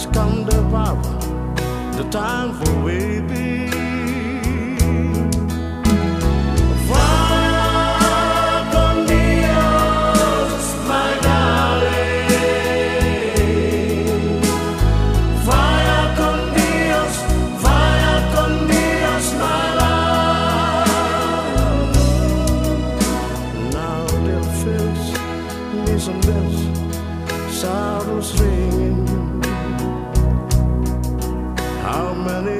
Now the time has come pop, the time for weeping. Fire con Dios, my many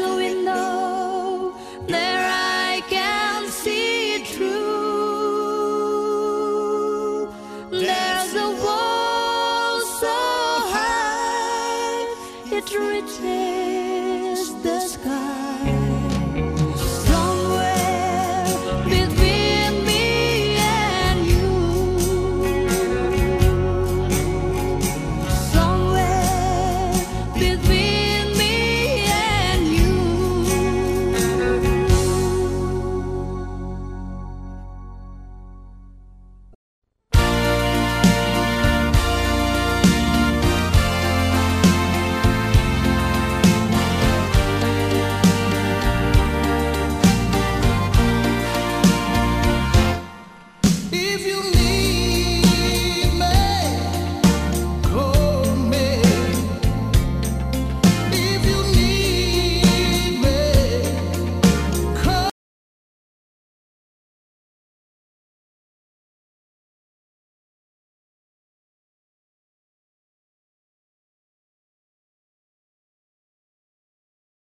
a window there I can see it through. There's a wall so high it reaches.